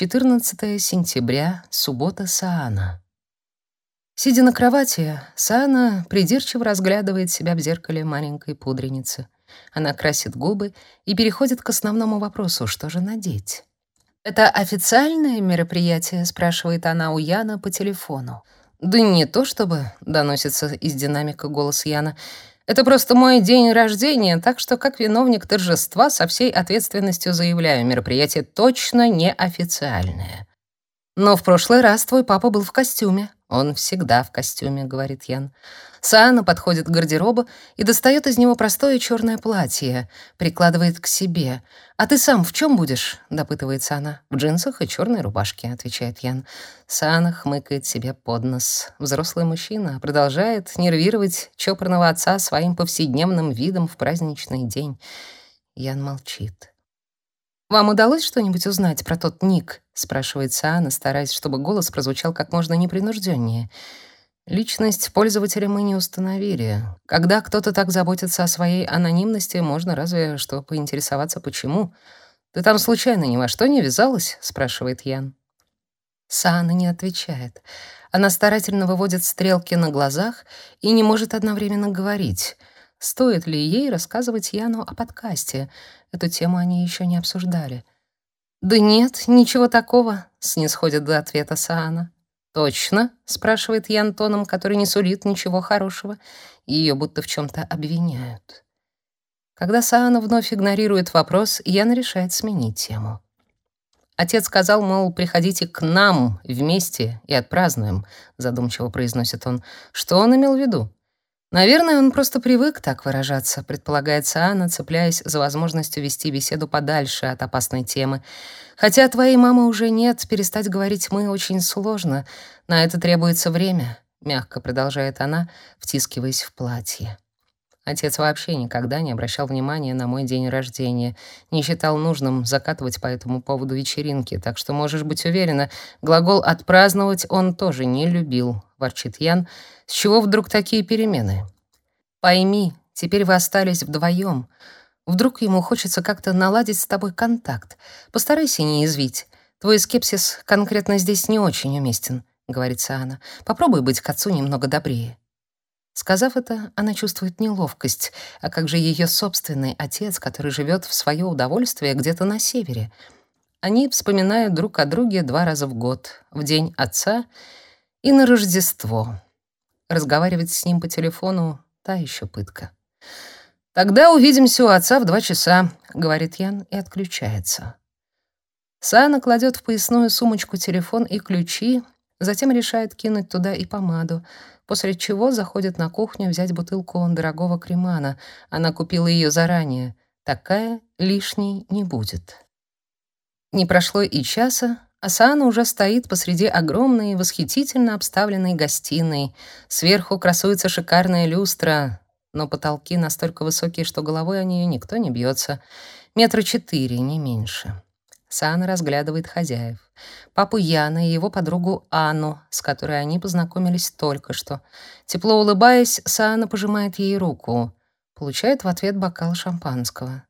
14 сентября, суббота Саана. Сидя на кровати, Саана придирчиво разглядывает себя в зеркале маленькой пудреницы. Она красит губы и переходит к основному вопросу, что же надеть. «Это официальное мероприятие?» — спрашивает она у Яна по телефону. «Да не то чтобы», — доносится из динамика голос Яна. «Это просто мой день рождения, так что как виновник торжества со всей ответственностью заявляю, мероприятие точно не официальное». «Но в прошлый раз твой папа был в костюме». «Он всегда в костюме», — говорит Ян. Саана подходит к гардеробу и достает из него простое черное платье, прикладывает к себе. «А ты сам в чем будешь?» — допытывается она. «В джинсах и черной рубашке», — отвечает Ян. Саана хмыкает себе под нос. Взрослый мужчина продолжает нервировать чопорного отца своим повседневным видом в праздничный день. Ян молчит. «Вам удалось что-нибудь узнать про тот ник?» — спрашивает Саана, стараясь, чтобы голос прозвучал как можно непринужденнее. Личность пользователя мы не установили. Когда кто-то так заботится о своей анонимности, можно разве что поинтересоваться, почему. «Ты там случайно ни во что не вязалась?» — спрашивает Ян. Саана не отвечает. Она старательно выводит стрелки на глазах и не может одновременно говорить. Стоит ли ей рассказывать Яну о подкасте? Эту тему они еще не обсуждали. «Да нет, ничего такого», — снисходит до ответа Саана. «Точно?» — спрашивает Ян тоном, который не сулит ничего хорошего. Ее будто в чем-то обвиняют. Когда Саана вновь игнорирует вопрос, Ян решает сменить тему. Отец сказал, мол, приходите к нам вместе и отпразднуем, задумчиво произносит он. Что он имел в виду? Наверное, он просто привык так выражаться, предполагается Анна, цепляясь за возможность вести беседу подальше от опасной темы. Хотя твоей мамы уже нет, перестать говорить мы очень сложно. На это требуется время, мягко продолжает она, втискиваясь в платье. Отец вообще никогда не обращал внимания на мой день рождения, не считал нужным закатывать по этому поводу вечеринки, так что можешь быть уверена, глагол «отпраздновать» он тоже не любил, ворчит Ян. С чего вдруг такие перемены? Пойми, теперь вы остались вдвоем. Вдруг ему хочется как-то наладить с тобой контакт. Постарайся не извить. Твой скепсис конкретно здесь не очень уместен, говорит Саана. Попробуй быть к отцу немного добрее. Сказав это, она чувствует неловкость. А как же ее собственный отец, который живет в свое удовольствие где-то на севере? Они вспоминают друг о друге два раза в год, в день отца и на Рождество. Разговаривать с ним по телефону — та еще пытка. «Тогда увидимся у отца в два часа», — говорит Ян и отключается. Сана кладет в поясную сумочку телефон и ключи, затем решает кинуть туда и помаду — после чего заходит на кухню взять бутылку дорогого кремана. Она купила ее заранее. Такая лишней не будет. Не прошло и часа, а Саана уже стоит посреди огромной, восхитительно обставленной гостиной. Сверху красуется шикарная люстра, но потолки настолько высокие, что головой о нее никто не бьется. Метра четыре, не меньше. Саана разглядывает хозяев. Папу Яна и его подругу Анну, с которой они познакомились только что. Тепло улыбаясь, Саана пожимает ей руку. Получает в ответ бокал шампанского.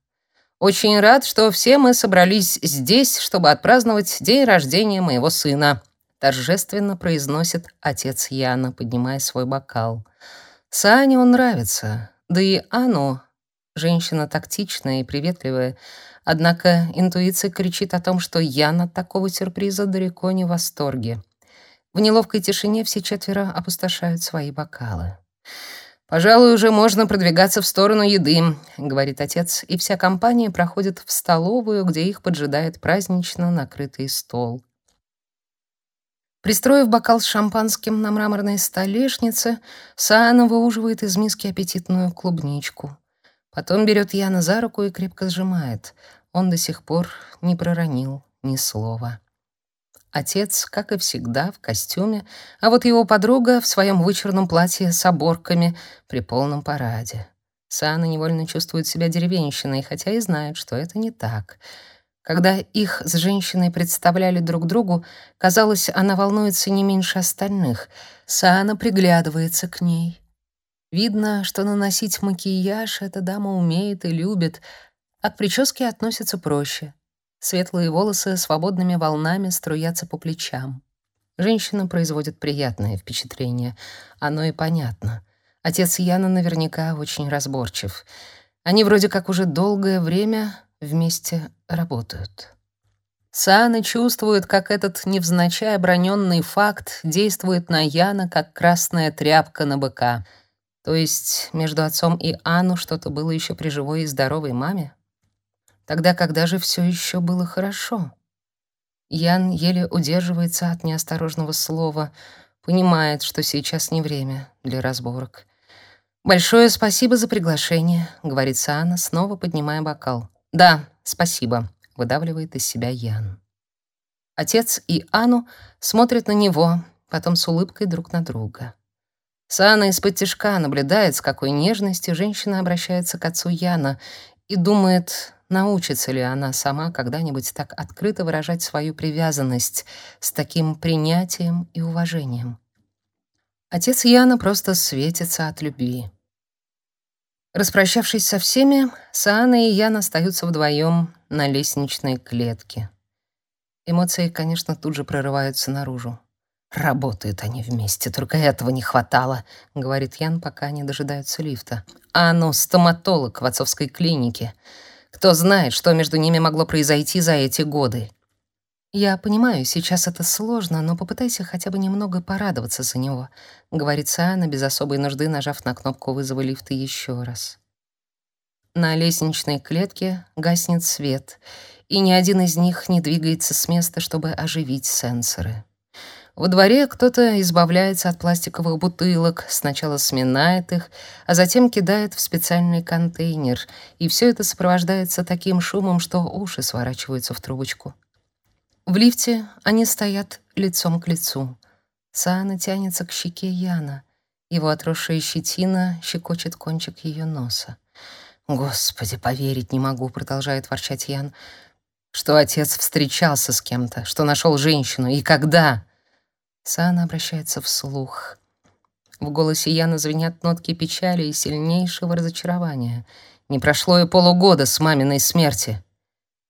«Очень рад, что все мы собрались здесь, чтобы отпраздновать день рождения моего сына», торжественно произносит отец Яна, поднимая свой бокал. Саане он нравится, да и Анну, женщина тактичная и приветливая, Однако интуиция кричит о том, что Яна от такого сюрприза далеко не в восторге. В неловкой тишине все четверо опустошают свои бокалы. «Пожалуй, уже можно продвигаться в сторону еды», — говорит отец, и вся компания проходит в столовую, где их поджидает празднично накрытый стол. Пристроив бокал с шампанским на мраморной столешнице, Саана выуживает из миски аппетитную клубничку. Потом берет Яна за руку и крепко сжимает — он до сих пор не проронил ни слова. Отец, как и всегда, в костюме, а вот его подруга в своем вычурном платье с оборками при полном параде. Сана невольно чувствует себя деревенщиной, хотя и знает, что это не так. Когда их с женщиной представляли друг другу, казалось, она волнуется не меньше остальных. Сана приглядывается к ней. Видно, что наносить макияж эта дама умеет и любит, а к прическе относятся проще. Светлые волосы свободными волнами струятся по плечам. Женщина производит приятное впечатление. Оно и понятно. Отец Яна наверняка очень разборчив. Они вроде как уже долгое время вместе работают. Саана чувствует, как этот невзначай оброненный факт действует на Яна, как красная тряпка на быка. То есть между отцом и Анну что-то было еще при живой и здоровой маме? Тогда когда же все еще было хорошо? Ян еле удерживается от неосторожного слова, понимает, что сейчас не время для разборок. «Большое спасибо за приглашение», — говорит Саана, снова поднимая бокал. «Да, спасибо», — выдавливает из себя Ян. Отец и Ану смотрят на него, потом с улыбкой друг на друга. Саана из-под тишка наблюдает, с какой нежностью женщина обращается к отцу Яна и думает, научится ли она сама когда-нибудь так открыто выражать свою привязанность с таким принятием и уважением. Отец Яна просто светится от любви. Распрощавшись со всеми, Саана и Ян остаются вдвоем на лестничной клетке. Эмоции, конечно, тут же прорываются наружу. «Работают они вместе, только этого не хватало», — говорит Ян, пока они дожидаются лифта. «А ну, стоматолог в отцовской клинике. Кто знает, что между ними могло произойти за эти годы. «Я понимаю, сейчас это сложно, но попытайся хотя бы немного порадоваться за него», — говорит Саана без особой нужды, нажав на кнопку вызова лифта еще раз. На лестничной клетке гаснет свет, и ни один из них не двигается с места, чтобы оживить сенсоры. Во дворе кто-то избавляется от пластиковых бутылок, сначала сминает их, а затем кидает в специальный контейнер, и все это сопровождается таким шумом, что уши сворачиваются в трубочку. В лифте они стоят лицом к лицу. Саана тянется к щеке Яна. Его отросшая щетина щекочет кончик ее носа. «Господи, поверить не могу», — продолжает ворчать Ян, «что отец встречался с кем-то, что нашел женщину. И когда?» Саана обращается вслух. В голосе Яна звенят нотки печали и сильнейшего разочарования. «Не прошло и полугода с маминой смерти».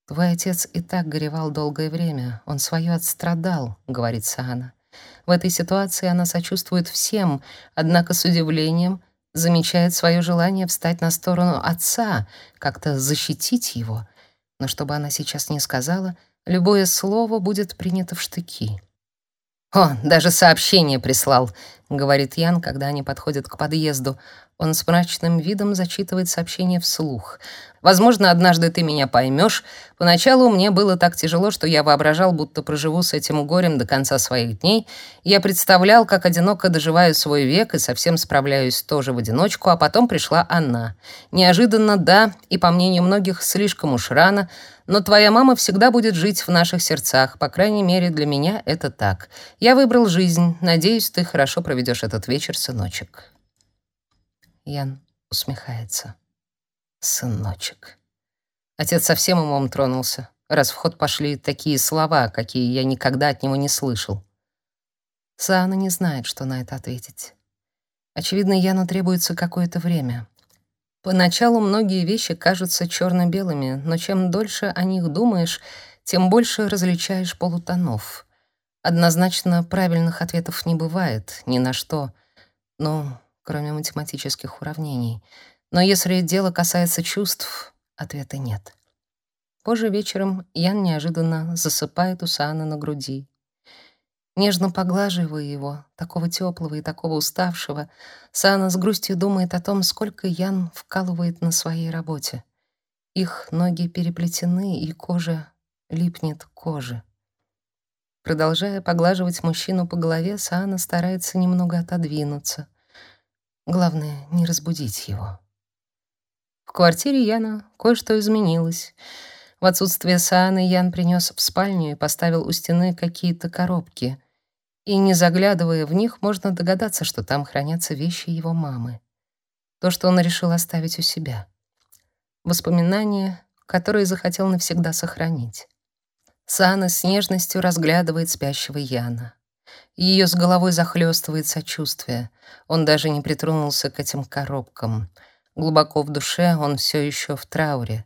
«Твой отец и так горевал долгое время. Он свое отстрадал», — говорит Саана. В этой ситуации она сочувствует всем, однако с удивлением замечает свое желание встать на сторону отца, как-то защитить его. Но чтобы она сейчас не сказала, любое слово будет принято в штыки. «О, даже сообщение прислал», — говорит Ян, когда они подходят к подъезду. Он с мрачным видом зачитывает сообщение вслух. «Возможно, однажды ты меня поймешь. Поначалу мне было так тяжело, что я воображал, будто проживу с этим горем до конца своих дней. Я представлял, как одиноко доживаю свой век и совсем справляюсь тоже в одиночку, а потом пришла она. Неожиданно, да, и по мнению многих, слишком уж рано, но твоя мама всегда будет жить в наших сердцах, по крайней мере, для меня это так. Я выбрал жизнь. Надеюсь, ты хорошо проведешь этот вечер, сыночек». Ян усмехается. Сыночек. Отец совсем умом тронулся, раз в ход пошли такие слова, какие я никогда от него не слышал. Саана не знает, что на это ответить. Очевидно, Яну требуется какое-то время. Поначалу многие вещи кажутся черно-белыми, но чем дольше о них думаешь, тем больше различаешь полутонов. Однозначно правильных ответов не бывает ни на что. Ну, кроме математических уравнений. Но если дело касается чувств, ответа нет. Позже вечером Ян неожиданно засыпает у Саана на груди. Нежно поглаживая его, такого теплого и такого уставшего, Саана с грустью думает о том, сколько Ян вкалывает на своей работе. Их ноги переплетены, и кожа липнет к коже. Продолжая поглаживать мужчину по голове, Саана старается немного отодвинуться — Главное, не разбудить его. В квартире Яна кое-что изменилось. В отсутствие Сааны Ян принес в спальню и поставил у стены какие-то коробки. И, не заглядывая в них, можно догадаться, что там хранятся вещи его мамы. То, что он решил оставить у себя. Воспоминания, которые захотел навсегда сохранить. Саана с нежностью разглядывает спящего Яна. Ее с головой захлестывает сочувствие. Он даже не притронулся к этим коробкам. Глубоко в душе он все еще в трауре.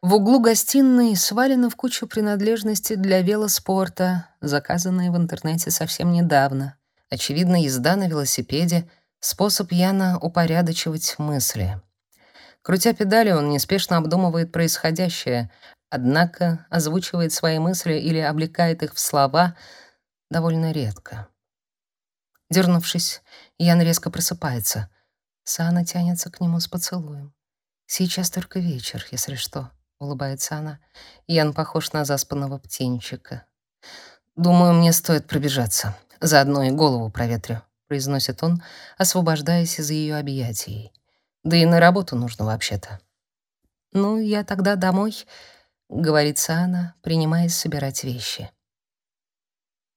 В углу гостиной свалены в кучу принадлежности для велоспорта, заказанные в интернете совсем недавно. Очевидно, езда на велосипеде — способ Яна упорядочивать мысли. Крутя педали, он неспешно обдумывает происходящее, однако озвучивает свои мысли или облекает их в слова довольно редко. Дернувшись, Ян резко просыпается. Сана тянется к нему с поцелуем. «Сейчас только вечер, если что», — улыбается она. Ян похож на заспанного птенчика. «Думаю, мне стоит пробежаться. Заодно и голову проветрю», — произносит он, освобождаясь из ее объятий. «Да и на работу нужно вообще-то». «Ну, я тогда домой», — говорит Сана, принимаясь собирать вещи.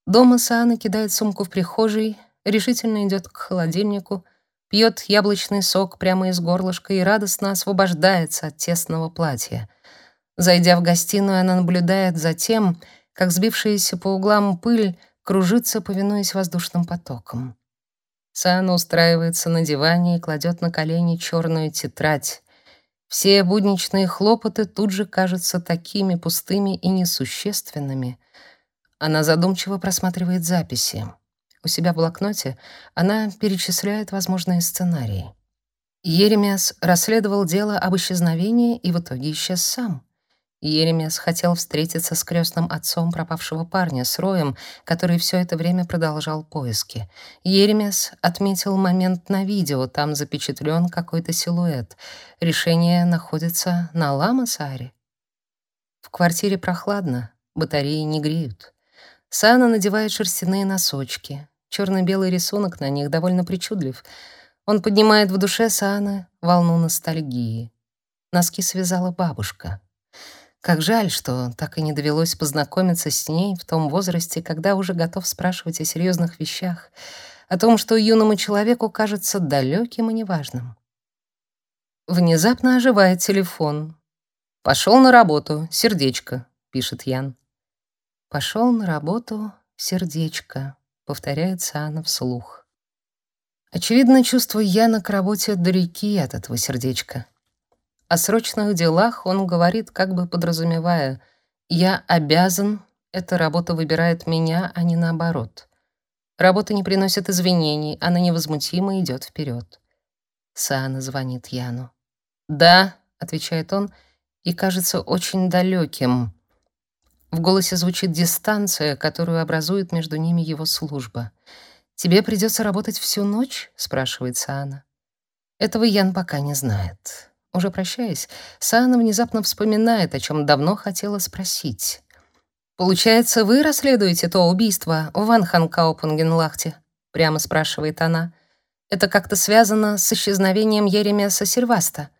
Дома Саана кидает сумку в прихожей, решительно идет к холодильнику — пьет яблочный сок прямо из горлышка и радостно освобождается от тесного платья. Зайдя в гостиную, она наблюдает за тем, как сбившаяся по углам пыль кружится, повинуясь воздушным потокам. Сана устраивается на диване и кладет на колени черную тетрадь. Все будничные хлопоты тут же кажутся такими пустыми и несущественными. Она задумчиво просматривает записи. У себя в блокноте она перечисляет возможные сценарии. Еремиас расследовал дело об исчезновении и в итоге исчез сам. Еремиас хотел встретиться с крестным отцом пропавшего парня, с Роем, который все это время продолжал поиски. Еремиас отметил момент на видео, там запечатлен какой-то силуэт. Решение находится на Ламасаре. В квартире прохладно, батареи не греют. Сана надевает шерстяные носочки. Черно-белый рисунок на них довольно причудлив. Он поднимает в душе Сааны волну ностальгии. Носки связала бабушка. Как жаль, что так и не довелось познакомиться с ней в том возрасте, когда уже готов спрашивать о серьезных вещах, о том, что юному человеку кажется далеким и неважным. Внезапно оживает телефон. «Пошел на работу, сердечко», — пишет Ян. «Пошел на работу, сердечко», повторяется она вслух. Очевидно, чувства Яна к работе далеки от этого сердечка. О срочных делах он говорит, как бы подразумевая, «Я обязан, эта работа выбирает меня, а не наоборот». Работа не приносит извинений, она невозмутимо идет вперед. Саана звонит Яну. «Да», — отвечает он, и кажется очень далеким. В голосе звучит дистанция, которую образует между ними его служба. «Тебе придется работать всю ночь?» — спрашивает Саана. Этого Ян пока не знает. Уже прощаясь, Саана внезапно вспоминает, о чем давно хотела спросить. «Получается, вы расследуете то убийство в Ванханкаупунгенлахте?» — прямо спрашивает она. «Это как-то связано с исчезновением Еремеса Серваста.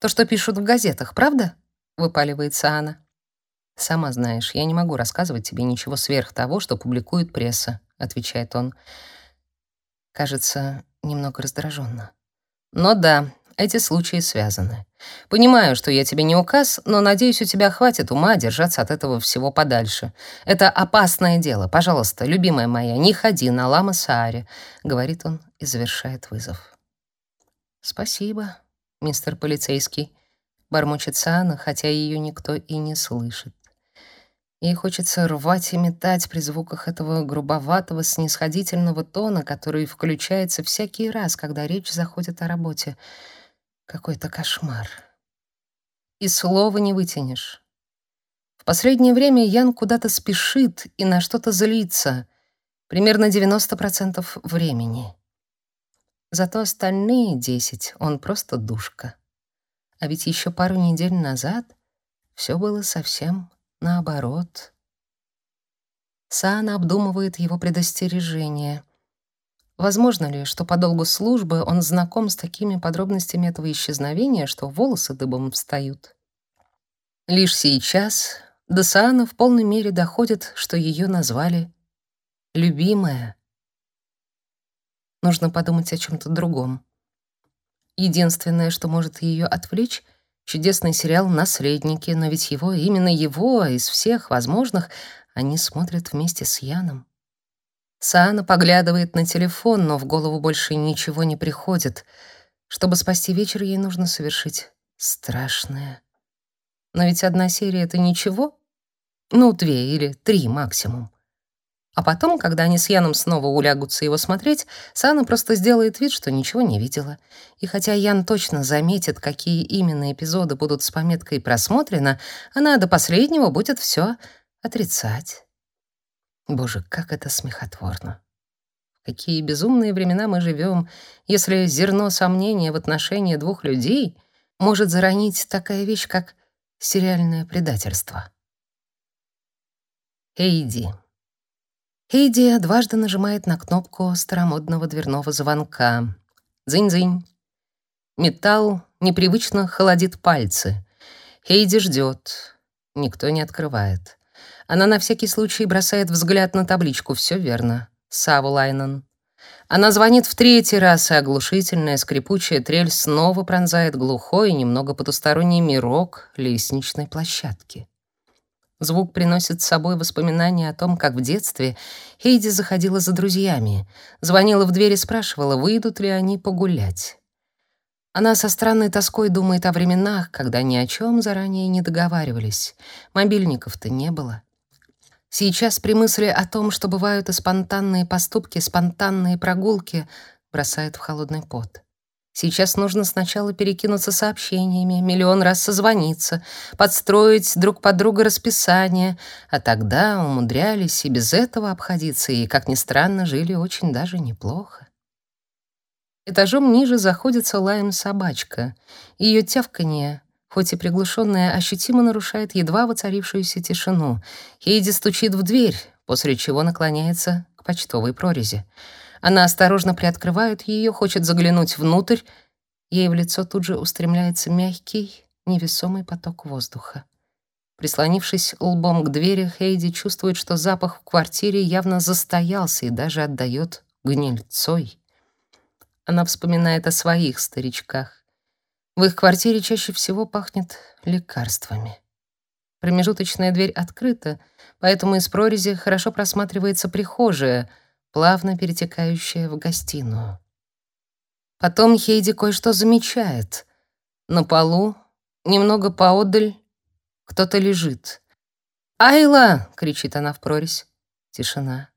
То, что пишут в газетах, правда?» — выпаливает Саана. «Сама знаешь, я не могу рассказывать тебе ничего сверх того, что публикует пресса», — отвечает он. Кажется, немного раздраженно. «Но да, эти случаи связаны. Понимаю, что я тебе не указ, но надеюсь, у тебя хватит ума держаться от этого всего подальше. Это опасное дело. Пожалуйста, любимая моя, не ходи на Лама Сааре», — говорит он и завершает вызов. «Спасибо, мистер полицейский», — бормочет Саана, хотя ее никто и не слышит. Ей хочется рвать и метать при звуках этого грубоватого, снисходительного тона, который включается всякий раз, когда речь заходит о работе. Какой-то кошмар. И слова не вытянешь. В последнее время Ян куда-то спешит и на что-то злится. Примерно 90% времени. Зато остальные 10 он просто душка. А ведь еще пару недель назад все было совсем наоборот. Саана обдумывает его предостережение. Возможно ли, что по долгу службы он знаком с такими подробностями этого исчезновения, что волосы дыбом встают? Лишь сейчас до Саана в полной мере доходит, что ее назвали «любимая». Нужно подумать о чем то другом. Единственное, что может ее отвлечь — Чудесный сериал «Наследники», но ведь его, именно его, из всех возможных, они смотрят вместе с Яном. Саана поглядывает на телефон, но в голову больше ничего не приходит. Чтобы спасти вечер, ей нужно совершить страшное. Но ведь одна серия — это ничего. Ну, две или три максимум. А потом, когда они с Яном снова улягутся его смотреть, Сана просто сделает вид, что ничего не видела. И хотя Ян точно заметит, какие именно эпизоды будут с пометкой «просмотрено», она до последнего будет все отрицать. Боже, как это смехотворно. Какие безумные времена мы живем, если зерно сомнения в отношении двух людей может заронить такая вещь, как сериальное предательство. Эйди. Эйди дважды нажимает на кнопку старомодного дверного звонка. Дзынь-дзынь. Металл непривычно холодит пальцы. Хейди ждет. Никто не открывает. Она на всякий случай бросает взгляд на табличку. Все верно. Савулайнен. Она звонит в третий раз, и оглушительная скрипучая трель снова пронзает глухой и немного потусторонний мирок лестничной площадки. Звук приносит с собой воспоминания о том, как в детстве Хейди заходила за друзьями, звонила в дверь и спрашивала, выйдут ли они погулять. Она со странной тоской думает о временах, когда ни о чем заранее не договаривались. Мобильников-то не было. Сейчас при мысли о том, что бывают и спонтанные поступки, спонтанные прогулки, бросает в холодный пот. Сейчас нужно сначала перекинуться сообщениями, миллион раз созвониться, подстроить друг под друга расписание, а тогда умудрялись и без этого обходиться, и, как ни странно, жили очень даже неплохо. Этажом ниже заходится лаем собачка. Ее тявканье, хоть и приглушенное, ощутимо нарушает едва воцарившуюся тишину. Хейди стучит в дверь, после чего наклоняется к почтовой прорези. Она осторожно приоткрывает ее, хочет заглянуть внутрь. Ей в лицо тут же устремляется мягкий, невесомый поток воздуха. Прислонившись лбом к двери, Хейди чувствует, что запах в квартире явно застоялся и даже отдает гнильцой. Она вспоминает о своих старичках. В их квартире чаще всего пахнет лекарствами. Промежуточная дверь открыта, поэтому из прорези хорошо просматривается прихожая — плавно перетекающая в гостиную. Потом Хейди кое-что замечает. На полу, немного поодаль, кто-то лежит. «Айла!» — кричит она в прорезь. Тишина.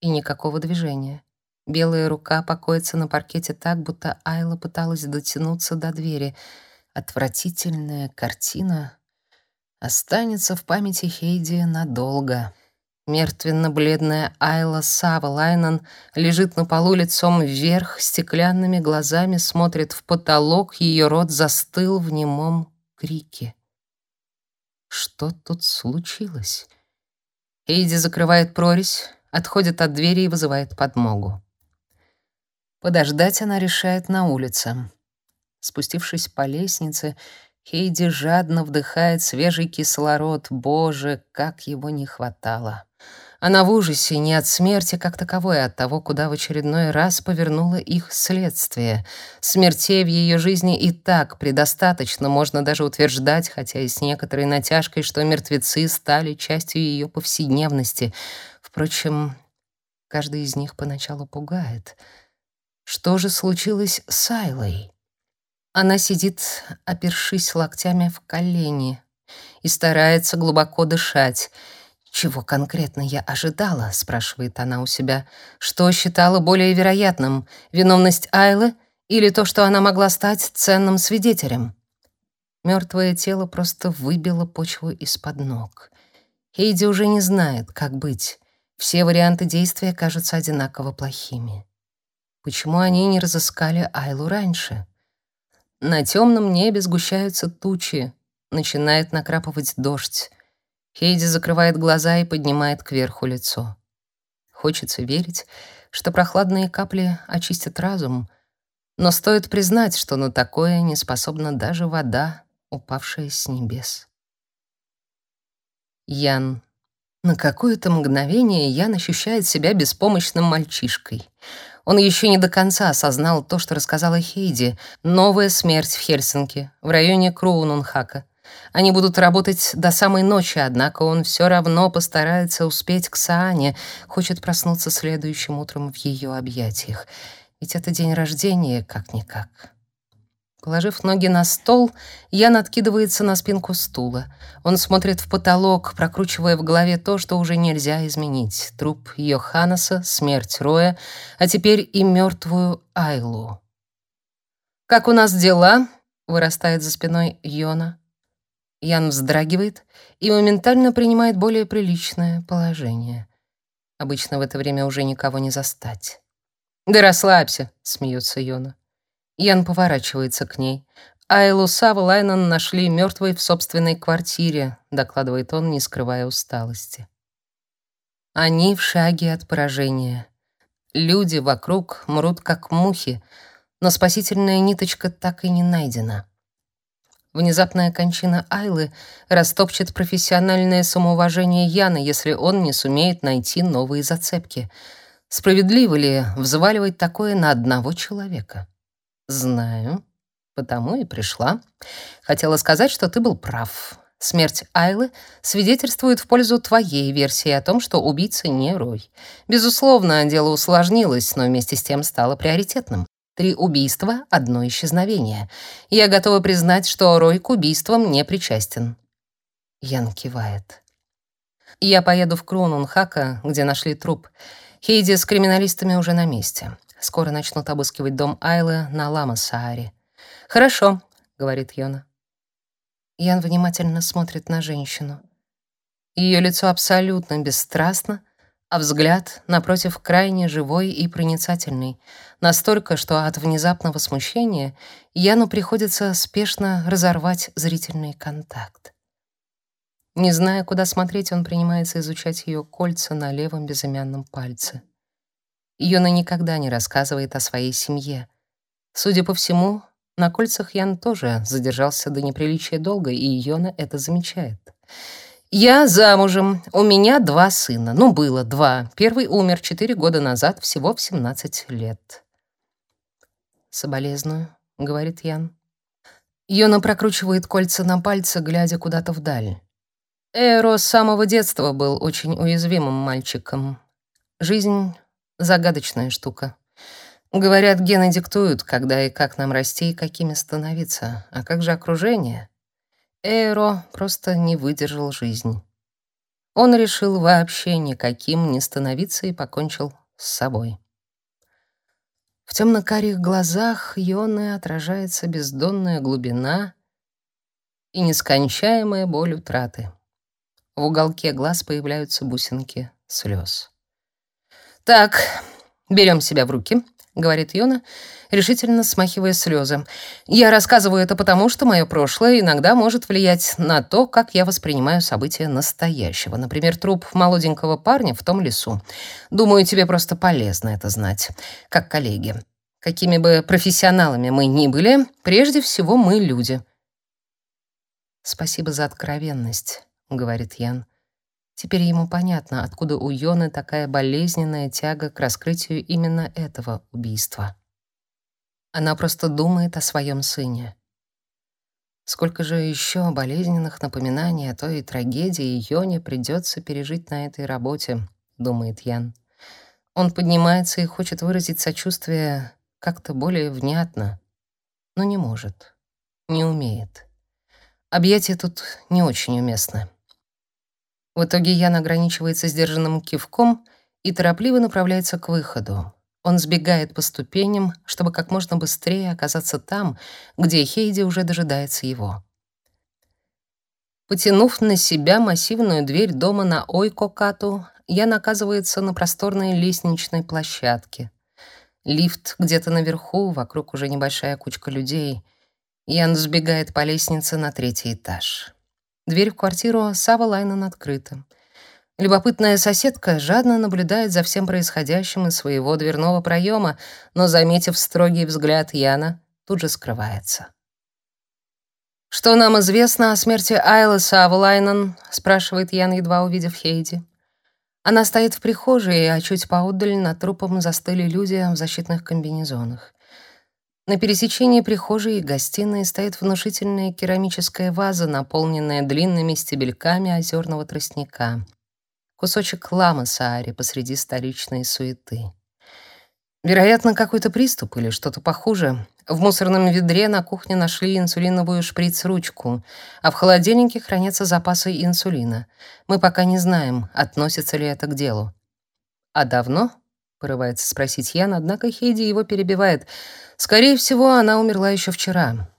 И никакого движения. Белая рука покоится на паркете так, будто Айла пыталась дотянуться до двери. Отвратительная картина останется в памяти Хейди надолго. Мертвенно-бледная Айла Савалайнен лежит на полу лицом вверх, стеклянными глазами смотрит в потолок, ее рот застыл в немом крике. Что тут случилось? Эйди закрывает прорезь, отходит от двери и вызывает подмогу. Подождать она решает на улице. Спустившись по лестнице, Хейди жадно вдыхает свежий кислород. Боже, как его не хватало. Она в ужасе не от смерти как таковой, а от того, куда в очередной раз повернуло их следствие. Смертей в ее жизни и так предостаточно, можно даже утверждать, хотя и с некоторой натяжкой, что мертвецы стали частью ее повседневности. Впрочем, каждый из них поначалу пугает. Что же случилось с Айлой? Она сидит, опершись локтями в колени, и старается глубоко дышать — «Чего конкретно я ожидала?» — спрашивает она у себя. «Что считала более вероятным? Виновность Айлы или то, что она могла стать ценным свидетелем?» Мертвое тело просто выбило почву из-под ног. Хейди уже не знает, как быть. Все варианты действия кажутся одинаково плохими. Почему они не разыскали Айлу раньше? На темном небе сгущаются тучи, начинает накрапывать дождь. Хейди закрывает глаза и поднимает кверху лицо. Хочется верить, что прохладные капли очистят разум, но стоит признать, что на такое не способна даже вода, упавшая с небес. Ян. На какое-то мгновение Ян ощущает себя беспомощным мальчишкой. Он еще не до конца осознал то, что рассказала Хейди. Новая смерть в Хельсинки, в районе Кроунунхака. Они будут работать до самой ночи, однако он все равно постарается успеть к Саане, хочет проснуться следующим утром в ее объятиях. Ведь это день рождения, как-никак. Положив ноги на стол, Ян откидывается на спинку стула. Он смотрит в потолок, прокручивая в голове то, что уже нельзя изменить. Труп Йоханнеса, смерть Роя, а теперь и мертвую Айлу. «Как у нас дела?» — вырастает за спиной Йона. Ян вздрагивает и моментально принимает более приличное положение. Обычно в это время уже никого не застать. «Да расслабься», — смеется Йона. Ян поворачивается к ней. Айлу Савлайнен нашли мертвой в собственной квартире, докладывает он, не скрывая усталости. Они в шаге от поражения. Люди вокруг мрут как мухи, но спасительная ниточка так и не найдена. Внезапная кончина Айлы растопчет профессиональное самоуважение Яна, если он не сумеет найти новые зацепки. Справедливо ли взваливать такое на одного человека? Знаю. Потому и пришла. Хотела сказать, что ты был прав. Смерть Айлы свидетельствует в пользу твоей версии о том, что убийца не Рой. Безусловно, дело усложнилось, но вместе с тем стало приоритетным. Три убийства, одно исчезновение. Я готова признать, что Рой к убийствам не причастен. Ян кивает. Я поеду в Крунунхака, где нашли труп. Хейди с криминалистами уже на месте. Скоро начнут обыскивать дом Айлы на Ламасааре. «Хорошо», — говорит Йона. Ян внимательно смотрит на женщину. Ее лицо абсолютно бесстрастно, а взгляд, напротив, крайне живой и проницательный, настолько, что от внезапного смущения Яну приходится спешно разорвать зрительный контакт. Не зная, куда смотреть, он принимается изучать ее кольца на левом безымянном пальце. Йона никогда не рассказывает о своей семье. Судя по всему, на кольцах Ян тоже задержался до неприличия долго, и Йона это замечает. «Я замужем. У меня два сына. Ну, было два. Первый умер четыре года назад, всего в 17 лет». «Соболезную», — говорит Ян. Йона прокручивает кольца на пальце, глядя куда-то вдаль. Эро с самого детства был очень уязвимым мальчиком. Жизнь Загадочная штука. Говорят, гены диктуют, когда и как нам расти и какими становиться. А как же окружение? Эйро просто не выдержал жизнь. Он решил вообще никаким не становиться и покончил с собой. В темно-карих глазах Йоны отражается бездонная глубина и нескончаемая боль утраты. В уголке глаз появляются бусинки слез. «Так, берем себя в руки», — говорит Йона, решительно смахивая слезы. «Я рассказываю это потому, что мое прошлое иногда может влиять на то, как я воспринимаю события настоящего. Например, труп молоденького парня в том лесу. Думаю, тебе просто полезно это знать, как коллеги. Какими бы профессионалами мы ни были, прежде всего мы люди». «Спасибо за откровенность», — говорит Ян. Теперь ему понятно, откуда у Йоны такая болезненная тяга к раскрытию именно этого убийства. Она просто думает о своем сыне. Сколько же еще болезненных напоминаний о той трагедии Йоне придется пережить на этой работе, думает Ян. Он поднимается и хочет выразить сочувствие как-то более внятно, но не может, не умеет. Объятия тут не очень уместны. В итоге Ян ограничивается сдержанным кивком и торопливо направляется к выходу. Он сбегает по ступеням, чтобы как можно быстрее оказаться там, где Хейди уже дожидается его. Потянув на себя массивную дверь дома на Ойкокату, Ян оказывается на просторной лестничной площадке. Лифт где-то наверху, вокруг уже небольшая кучка людей. Ян сбегает по лестнице на третий этаж. Дверь в квартиру Сава Лайнен открыта. Любопытная соседка жадно наблюдает за всем происходящим из своего дверного проема, но, заметив строгий взгляд Яна, тут же скрывается. «Что нам известно о смерти Айлы Савлайнен?» — спрашивает Ян, едва увидев Хейди. Она стоит в прихожей, а чуть поодаль над трупом застыли люди в защитных комбинезонах. На пересечении прихожей и гостиной стоит внушительная керамическая ваза, наполненная длинными стебельками озерного тростника. Кусочек ламы саари посреди столичной суеты. Вероятно, какой-то приступ или что-то похуже. В мусорном ведре на кухне нашли инсулиновую шприц-ручку, а в холодильнике хранятся запасы инсулина. Мы пока не знаем, относится ли это к делу. А давно? порывается спросить Ян, однако Хейди его перебивает. Скорее всего, она умерла еще вчера.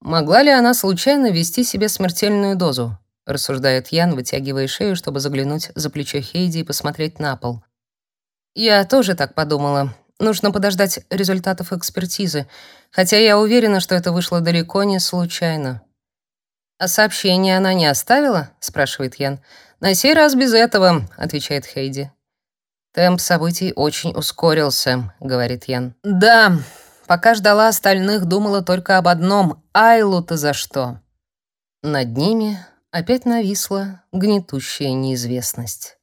Могла ли она случайно ввести себе смертельную дозу? рассуждает Ян, вытягивая шею, чтобы заглянуть за плечо Хейди и посмотреть на пол. Я тоже так подумала. Нужно подождать результатов экспертизы, хотя я уверена, что это вышло далеко не случайно. «А сообщение она не оставила?» — спрашивает Ян. «На сей раз без этого», — отвечает Хейди. «Темп событий очень ускорился», — говорит Ян. «Да, пока ждала остальных, думала только об одном — Айлу-то за что?» Над ними опять нависла гнетущая неизвестность.